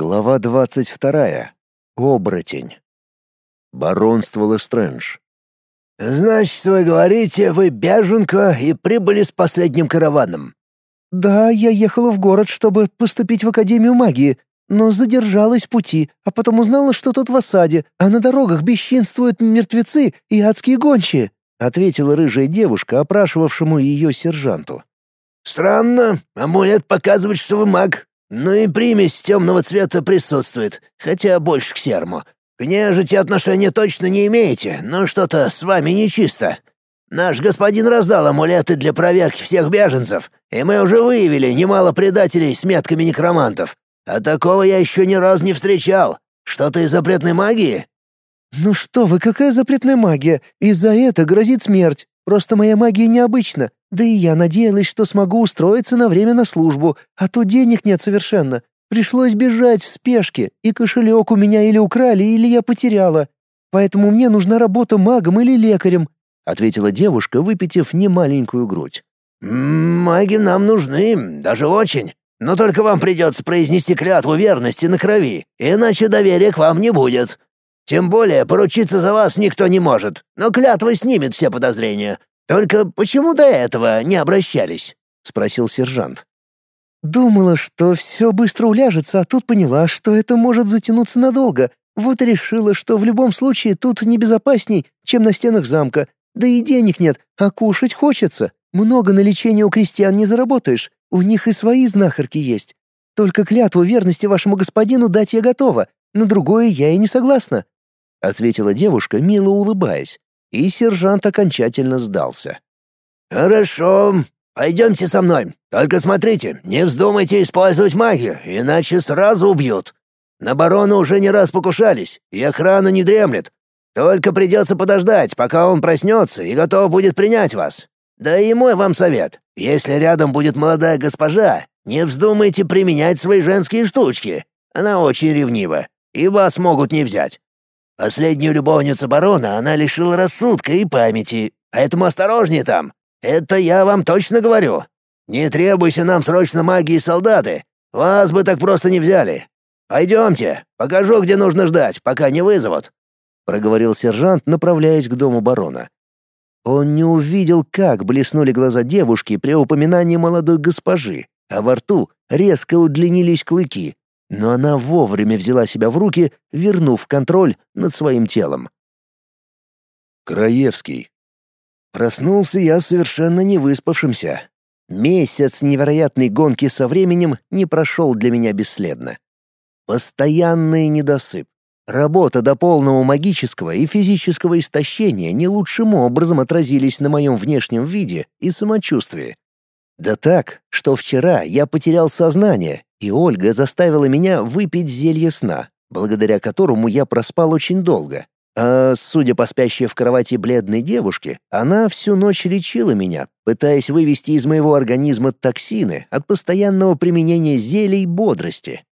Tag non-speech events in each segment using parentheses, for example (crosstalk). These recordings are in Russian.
Глава двадцать вторая. Оборотень. Баронство Лестрэндж. «Значит, вы говорите, вы беженка и прибыли с последним караваном?» «Да, я ехала в город, чтобы поступить в Академию магии, но задержалась в пути, а потом узнала, что тут в осаде, а на дорогах бесчинствуют мертвецы и адские гончие», ответила рыжая девушка, опрашивавшему ее сержанту. «Странно. Амулет показывает, что вы маг. Ну и примесь темного цвета присутствует, хотя больше к серому. К нежити отношения точно не имеете, но что-то с вами нечисто. Наш господин раздал амулеты для проверки всех беженцев, и мы уже выявили немало предателей с метками некромантов. А такого я еще ни разу не встречал. Что-то из запретной магии?» «Ну что вы, какая запретная магия? И за это грозит смерть. Просто моя магия необычна. Да и я надеялась, что смогу устроиться на время на службу, а то денег нет совершенно. Пришлось бежать в спешке, и кошелек у меня или украли, или я потеряла. Поэтому мне нужна работа магом или лекарем», — ответила девушка, выпитив немаленькую грудь. «Маги нам нужны, даже очень. Но только вам придется произнести клятву верности на крови, иначе доверия к вам не будет. Тем более поручиться за вас никто не может, но клятва снимет все подозрения. Только почему до этого не обращались?» — спросил сержант. Думала, что все быстро уляжется, а тут поняла, что это может затянуться надолго. Вот решила, что в любом случае тут небезопасней, чем на стенах замка. Да и денег нет, а кушать хочется. Много на лечение у крестьян не заработаешь. У них и свои знахарки есть. Только клятву верности вашему господину дать я готова. На другое я и не согласна», — ответила девушка, мило улыбаясь. И сержант окончательно сдался. «Хорошо, Пойдемте со мной. Только смотрите, не вздумайте использовать магию, иначе сразу убьют. На барона уже не раз покушались, и охрана не дремлет. Только придется подождать, пока он проснется и готов будет принять вас. Да и мой вам совет. Если рядом будет молодая госпожа, не вздумайте применять свои женские штучки. Она очень ревнива, и вас могут не взять. Последнюю любовницу барона она лишила рассудка и памяти, поэтому осторожнее там. Это я вам точно говорю. Не требуйся нам срочно магии солдаты. Вас бы так просто не взяли. Пойдемте, покажу, где нужно ждать, пока не вызовут», — проговорил сержант, направляясь к дому барона. Он не увидел, как блеснули глаза девушки при упоминании молодой госпожи, а во рту резко удлинились клыки, но она вовремя взяла себя в руки, вернув контроль над своим телом. Краевский. Проснулся я совершенно не выспавшимся. Месяц невероятной гонки со временем не прошел для меня бесследно. Постоянный недосып. Работа до полного магического и физического истощения не лучшим образом отразились на моем внешнем виде и самочувствии. Да так, что вчера я потерял сознание, и Ольга заставила меня выпить зелье сна, благодаря которому я проспал очень долго, а, судя по спящей в кровати бледной девушке, она всю ночь лечила меня, пытаясь вывести из моего организма токсины от постоянного применения зелий бодрости.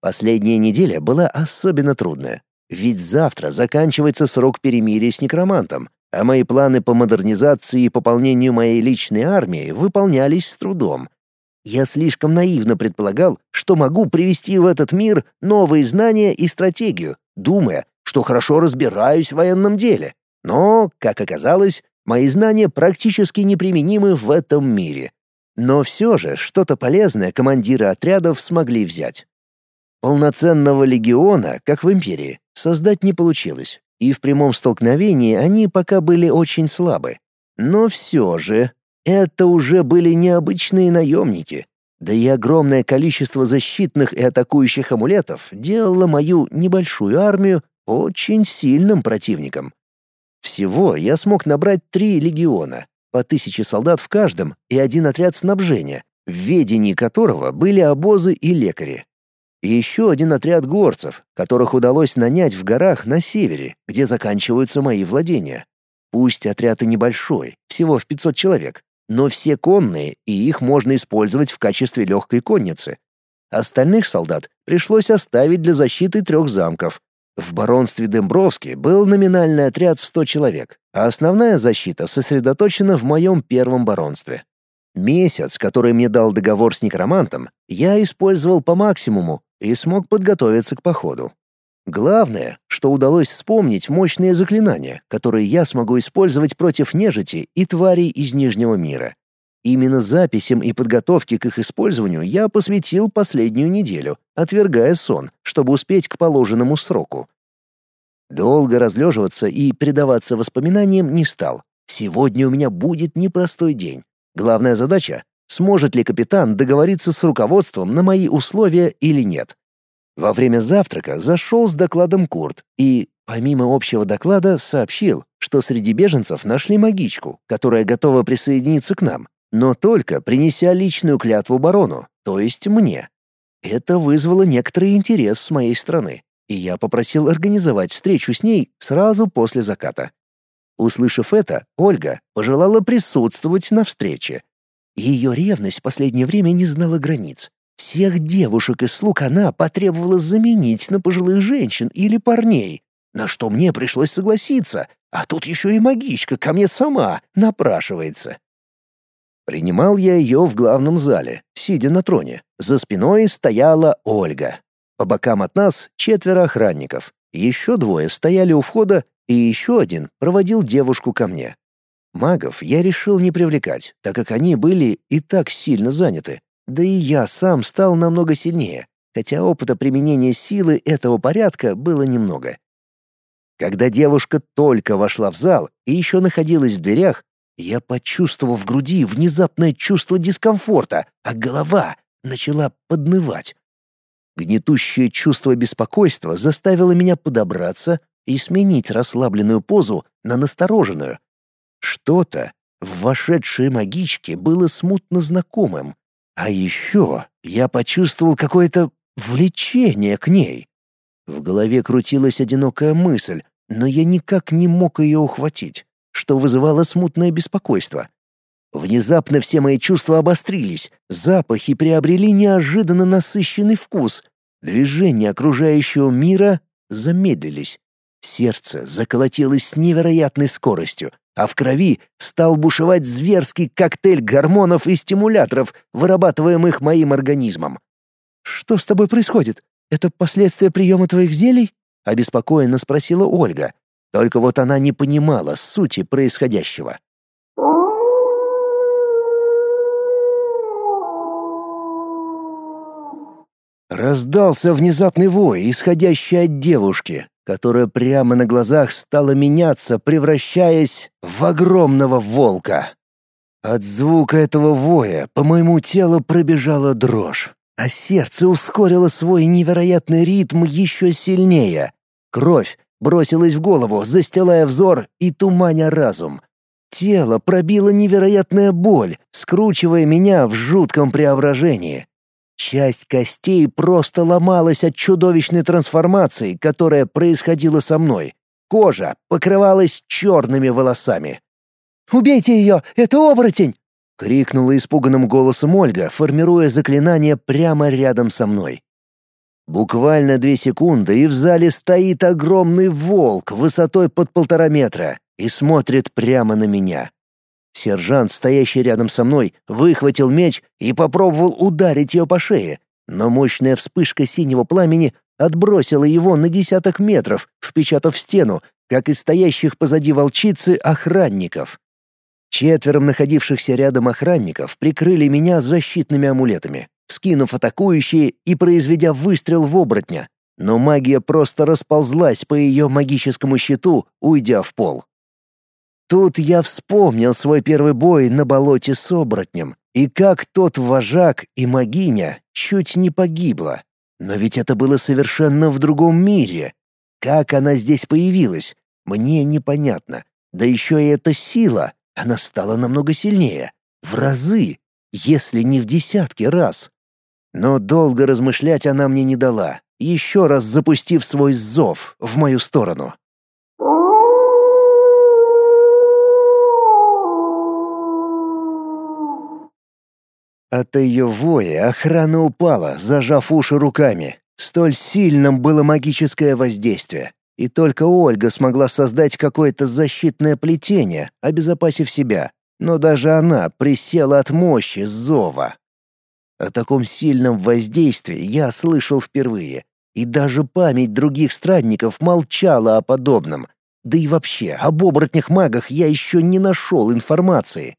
Последняя неделя была особенно трудная, ведь завтра заканчивается срок перемирия с некромантом, а мои планы по модернизации и пополнению моей личной армии выполнялись с трудом. Я слишком наивно предполагал, что могу привести в этот мир новые знания и стратегию, думая, что хорошо разбираюсь в военном деле. Но, как оказалось, мои знания практически неприменимы в этом мире. Но все же что-то полезное командиры отрядов смогли взять. Полноценного легиона, как в Империи, создать не получилось, и в прямом столкновении они пока были очень слабы. Но все же, это уже были необычные наемники, да и огромное количество защитных и атакующих амулетов делало мою небольшую армию очень сильным противником. Всего я смог набрать три легиона, по тысяче солдат в каждом и один отряд снабжения, в ведении которого были обозы и лекари. И еще один отряд горцев, которых удалось нанять в горах на севере, где заканчиваются мои владения. Пусть отряд и небольшой, всего в 500 человек, но все конные, и их можно использовать в качестве легкой конницы. Остальных солдат пришлось оставить для защиты трех замков, в баронстве Дембровски был номинальный отряд в 100 человек, а основная защита сосредоточена в моем первом баронстве. Месяц, который мне дал договор с некромантом, я использовал по максимуму, и смог подготовиться к походу. Главное, что удалось вспомнить мощные заклинания, которые я смогу использовать против нежити и тварей из Нижнего мира. Именно записям и подготовке к их использованию я посвятил последнюю неделю, отвергая сон, чтобы успеть к положенному сроку. Долго разлеживаться и предаваться воспоминаниям не стал. Сегодня у меня будет непростой день. Главная задача — сможет ли капитан договориться с руководством на мои условия или нет. Во время завтрака зашел с докладом Курт и, помимо общего доклада, сообщил, что среди беженцев нашли магичку, которая готова присоединиться к нам, но только принеся личную клятву барону, то есть мне. Это вызвало некоторый интерес с моей стороны, и я попросил организовать встречу с ней сразу после заката. Услышав это, Ольга пожелала присутствовать на встрече. Ее ревность в последнее время не знала границ. Всех девушек и слуг она потребовала заменить на пожилых женщин или парней, на что мне пришлось согласиться, а тут еще и магичка ко мне сама напрашивается. Принимал я ее в главном зале, сидя на троне. За спиной стояла Ольга. По бокам от нас четверо охранников. Еще двое стояли у входа, и еще один проводил девушку ко мне. Магов я решил не привлекать, так как они были и так сильно заняты. Да и я сам стал намного сильнее, хотя опыта применения силы этого порядка было немного. Когда девушка только вошла в зал и еще находилась в дверях, я почувствовал в груди внезапное чувство дискомфорта, а голова начала поднывать. Гнетущее чувство беспокойства заставило меня подобраться и сменить расслабленную позу на настороженную. Что-то в вошедшей магичке было смутно знакомым, а еще я почувствовал какое-то влечение к ней. В голове крутилась одинокая мысль, но я никак не мог ее ухватить, что вызывало смутное беспокойство. Внезапно все мои чувства обострились, запахи приобрели неожиданно насыщенный вкус, движения окружающего мира замедлились. Сердце заколотилось с невероятной скоростью, а в крови стал бушевать зверский коктейль гормонов и стимуляторов, вырабатываемых моим организмом. «Что с тобой происходит? Это последствия приема твоих зелий?» — обеспокоенно спросила Ольга. Только вот она не понимала сути происходящего. Раздался внезапный вой, исходящий от девушки, которая прямо на глазах стала меняться, превращаясь в огромного волка. От звука этого воя по моему телу пробежала дрожь, а сердце ускорило свой невероятный ритм еще сильнее. Кровь бросилась в голову, застилая взор и туманя разум. Тело пробило невероятная боль, скручивая меня в жутком преображении. Часть костей просто ломалась от чудовищной трансформации, которая происходила со мной. Кожа покрывалась черными волосами. «Убейте ее! Это оборотень!» — крикнула испуганным голосом Ольга, формируя заклинание прямо рядом со мной. Буквально две секунды, и в зале стоит огромный волк высотой под полтора метра и смотрит прямо на меня. Сержант, стоящий рядом со мной, выхватил меч и попробовал ударить ее по шее, но мощная вспышка синего пламени отбросила его на десяток метров, впечатав в стену, как и стоящих позади волчицы охранников. Четвером находившихся рядом охранников прикрыли меня защитными амулетами, скинув атакующие и произведя выстрел в оборотня, но магия просто расползлась по ее магическому щиту, уйдя в пол. Тут я вспомнил свой первый бой на болоте с оборотнем, и как тот вожак и магиня чуть не погибла. Но ведь это было совершенно в другом мире. Как она здесь появилась, мне непонятно. Да еще и эта сила, она стала намного сильнее. В разы, если не в десятки раз. Но долго размышлять она мне не дала, еще раз запустив свой зов в мою сторону. От ее воя охрана упала, зажав уши руками. Столь сильным было магическое воздействие. И только Ольга смогла создать какое-то защитное плетение, обезопасив себя. Но даже она присела от мощи зова. О таком сильном воздействии я слышал впервые, и даже память других странников молчала о подобном. Да и вообще, об оборотнях-магах я еще не нашел информации.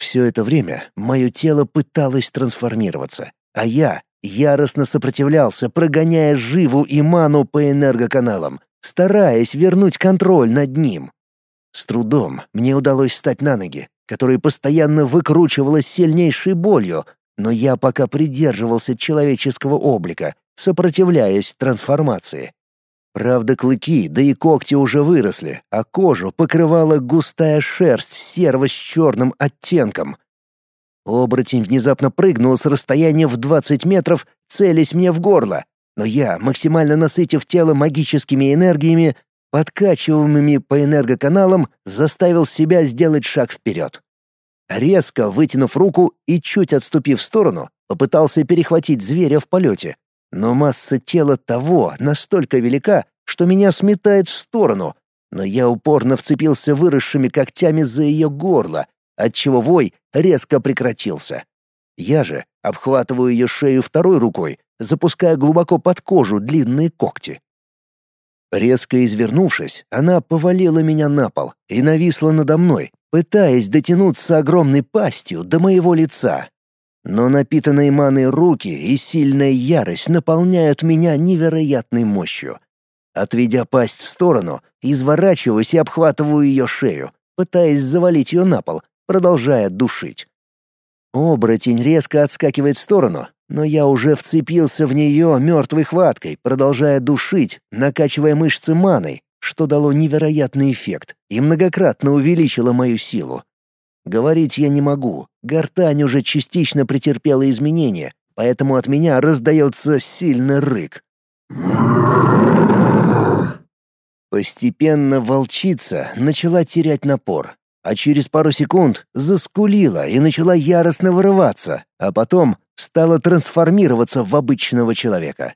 Все это время мое тело пыталось трансформироваться, а я яростно сопротивлялся, прогоняя живу и ману по энергоканалам, стараясь вернуть контроль над ним. С трудом мне удалось встать на ноги, которая постоянно выкручивалась сильнейшей болью, но я пока придерживался человеческого облика, сопротивляясь трансформации. Правда, клыки, да и когти уже выросли, а кожу покрывала густая шерсть серого с черным оттенком. Оборотень внезапно прыгнул с расстояния в 20 метров, целясь мне в горло, но я, максимально насытив тело магическими энергиями, подкачиваемыми по энергоканалам, заставил себя сделать шаг вперед. Резко вытянув руку и чуть отступив в сторону, попытался перехватить зверя в полете, но масса тела того настолько велика, что меня сметает в сторону, но я упорно вцепился выросшими когтями за ее горло, отчего вой резко прекратился. Я же обхватываю ее шею второй рукой, запуская глубоко под кожу длинные когти. Резко извернувшись, она повалила меня на пол и нависла надо мной, пытаясь дотянуться огромной пастью до моего лица. Но напитанные маной руки и сильная ярость наполняют меня невероятной мощью. Отведя пасть в сторону, изворачиваюсь и обхватываю ее шею, пытаясь завалить ее на пол, продолжая душить. Оборотень резко отскакивает в сторону, но я уже вцепился в нее мертвой хваткой, продолжая душить, накачивая мышцы маной, что дало невероятный эффект и многократно увеличило мою силу. Говорить я не могу, гортань уже частично претерпела изменения, поэтому от меня раздается сильный рык. Постепенно волчица начала терять напор, а через пару секунд заскулила и начала яростно вырываться, а потом стала трансформироваться в обычного человека.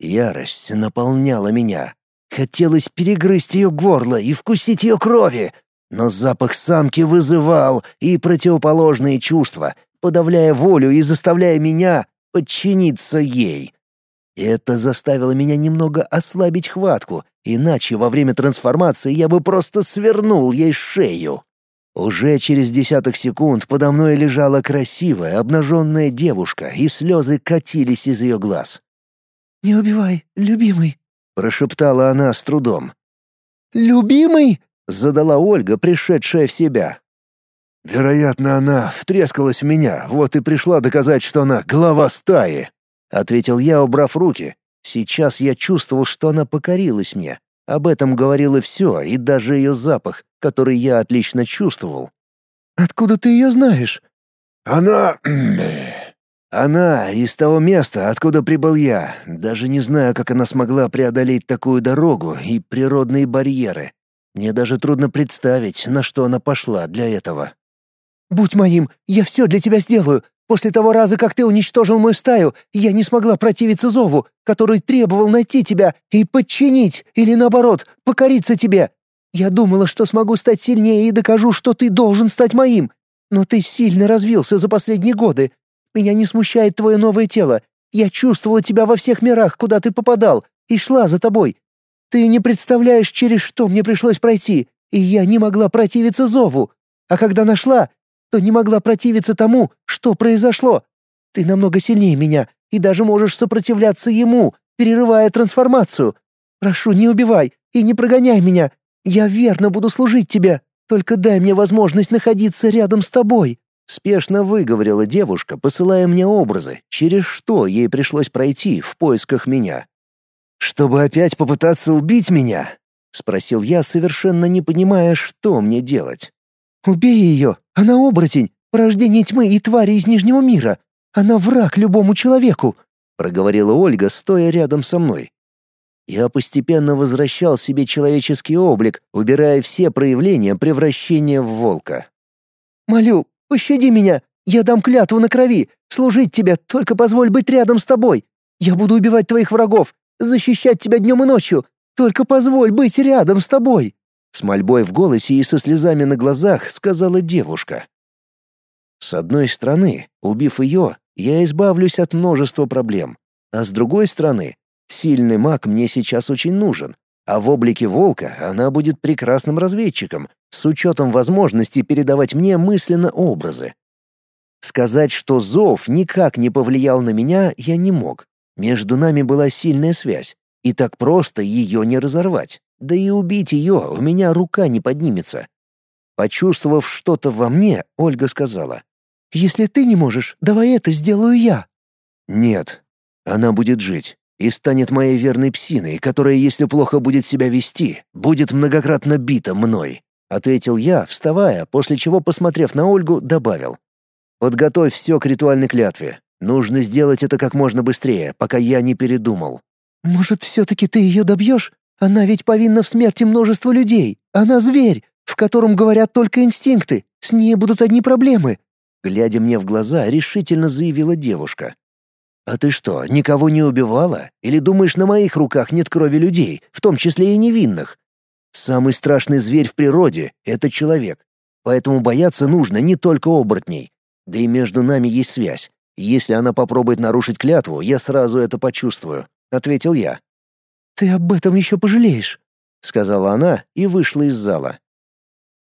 Ярость наполняла меня. Хотелось перегрызть ее горло и вкусить ее крови, но запах самки вызывал и противоположные чувства, подавляя волю и заставляя меня подчиниться ей. Это заставило меня немного ослабить хватку, иначе во время трансформации я бы просто свернул ей шею. Уже через десяток секунд подо мной лежала красивая, обнаженная девушка, и слезы катились из ее глаз. «Не убивай, любимый», — прошептала она с трудом. «Любимый?» — задала Ольга, пришедшая в себя. «Вероятно, она втрескалась в меня, вот и пришла доказать, что она глава стаи», — ответил я, убрав руки. Сейчас я чувствовал, что она покорилась мне. Об этом говорило все, и даже ее запах, который я отлично чувствовал. «Откуда ты ее знаешь?» «Она... (clears throat) она из того места, откуда прибыл я. Даже не знаю, как она смогла преодолеть такую дорогу и природные барьеры. Мне даже трудно представить, на что она пошла для этого». «Будь моим, я все для тебя сделаю. После того раза, как ты уничтожил мою стаю, я не смогла противиться зову, который требовал найти тебя и подчинить, или наоборот, покориться тебе. Я думала, что смогу стать сильнее и докажу, что ты должен стать моим. Но ты сильно развился за последние годы. Меня не смущает твое новое тело. Я чувствовала тебя во всех мирах, куда ты попадал, и шла за тобой. Ты не представляешь, через что мне пришлось пройти, и я не могла противиться зову. А когда нашла, то не могла противиться тому, что произошло. Ты намного сильнее меня и даже можешь сопротивляться ему, перерывая трансформацию. Прошу, не убивай и не прогоняй меня. Я верно буду служить тебе. Только дай мне возможность находиться рядом с тобой». Спешно выговорила девушка, посылая мне образы, через что ей пришлось пройти в поисках меня. «Чтобы опять попытаться убить меня?» — спросил я, совершенно не понимая, что мне делать. «Убей ее! Она оборотень, порождение тьмы и твари из Нижнего мира. Она враг любому человеку», — проговорила Ольга, стоя рядом со мной. Я постепенно возвращал себе человеческий облик, убирая все проявления превращения в волка. «Молю, пощади меня! Я дам клятву на крови! Служить тебе, только позволь быть рядом с тобой! Я буду убивать твоих врагов, защищать тебя днем и ночью! Только позволь быть рядом с тобой!» С мольбой в голосе и со слезами на глазах сказала девушка. С одной стороны, убив ее, я избавлюсь от множества проблем. А с другой стороны, сильный маг мне сейчас очень нужен, а в облике волка она будет прекрасным разведчиком, с учетом возможности передавать мне мысленно образы. Сказать, что зов никак не повлиял на меня, я не мог. Между нами была сильная связь, и так просто ее не разорвать. Да и убить ее у меня рука не поднимется. Почувствовав что-то во мне, Ольга сказала. «Если ты не можешь, давай это сделаю я». «Нет, она будет жить и станет моей верной псиной, которая, если плохо будет себя вести, будет многократно бита мной», — ответил я, вставая, после чего, посмотрев на Ольгу, добавил. «Подготовь все к ритуальной клятве. Нужно сделать это как можно быстрее, пока я не передумал». «Может, все-таки ты ее добьешь? Она ведь повинна в смерти множества людей. Она зверь, в котором говорят только инстинкты. С ней будут одни проблемы». Глядя мне в глаза, решительно заявила девушка. «А ты что, никого не убивала? Или думаешь, на моих руках нет крови людей, в том числе и невинных? Самый страшный зверь в природе — это человек. Поэтому бояться нужно не только оборотней. Да и между нами есть связь. Если она попробует нарушить клятву, я сразу это почувствую», — ответил я. «Ты об этом еще пожалеешь», — сказала она и вышла из зала.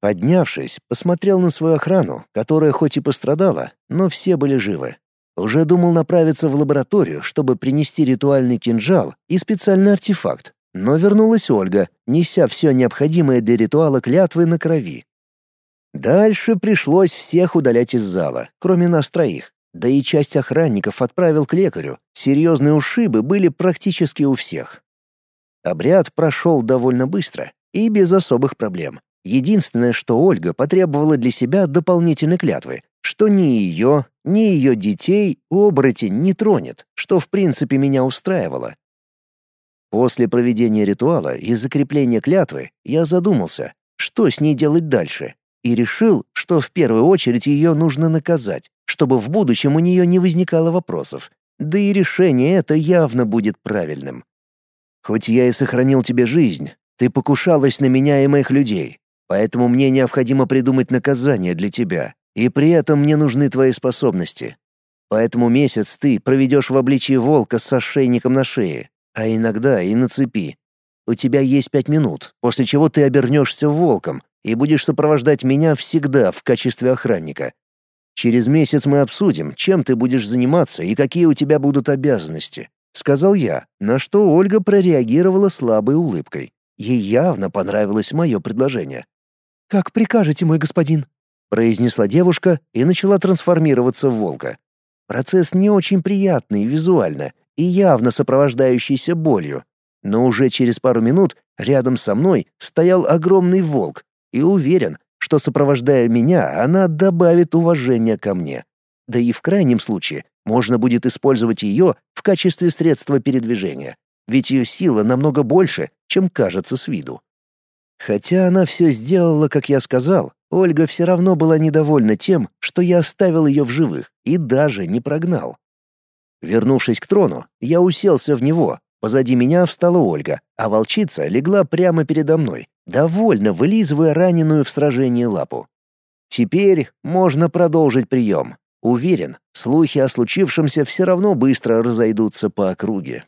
Поднявшись, посмотрел на свою охрану, которая хоть и пострадала, но все были живы. Уже думал направиться в лабораторию, чтобы принести ритуальный кинжал и специальный артефакт, но вернулась Ольга, неся все необходимое для ритуала клятвы на крови. Дальше пришлось всех удалять из зала, кроме нас троих. Да и часть охранников отправил к лекарю. Серьезные ушибы были практически у всех. Обряд прошел довольно быстро и без особых проблем. Единственное, что Ольга потребовала для себя дополнительной клятвы, что ни ее, ни ее детей оборотень не тронет, что в принципе меня устраивало. После проведения ритуала и закрепления клятвы я задумался, что с ней делать дальше, и решил, что в первую очередь ее нужно наказать, чтобы в будущем у нее не возникало вопросов. Да и решение это явно будет правильным. Хоть я и сохранил тебе жизнь, ты покушалась на меня и моих людей, поэтому мне необходимо придумать наказание для тебя, и при этом мне нужны твои способности. Поэтому месяц ты проведешь в обличии волка с ошейником на шее, а иногда и на цепи. У тебя есть пять минут, после чего ты обернешься волком и будешь сопровождать меня всегда в качестве охранника. Через месяц мы обсудим, чем ты будешь заниматься и какие у тебя будут обязанности», — сказал я, на что Ольга прореагировала слабой улыбкой. Ей явно понравилось мое предложение. «Как прикажете, мой господин», произнесла девушка и начала трансформироваться в волка. Процесс не очень приятный визуально и явно сопровождающийся болью, но уже через пару минут рядом со мной стоял огромный волк и уверен, что сопровождая меня, она добавит уважения ко мне. Да и в крайнем случае можно будет использовать ее в качестве средства передвижения, ведь ее сила намного больше, чем кажется с виду. Хотя она все сделала, как я сказал, Ольга все равно была недовольна тем, что я оставил ее в живых и даже не прогнал. Вернувшись к трону, я уселся в него. Позади меня встала Ольга, а волчица легла прямо передо мной, довольно вылизывая раненую в сражении лапу. Теперь можно продолжить прием. Уверен, слухи о случившемся все равно быстро разойдутся по округе.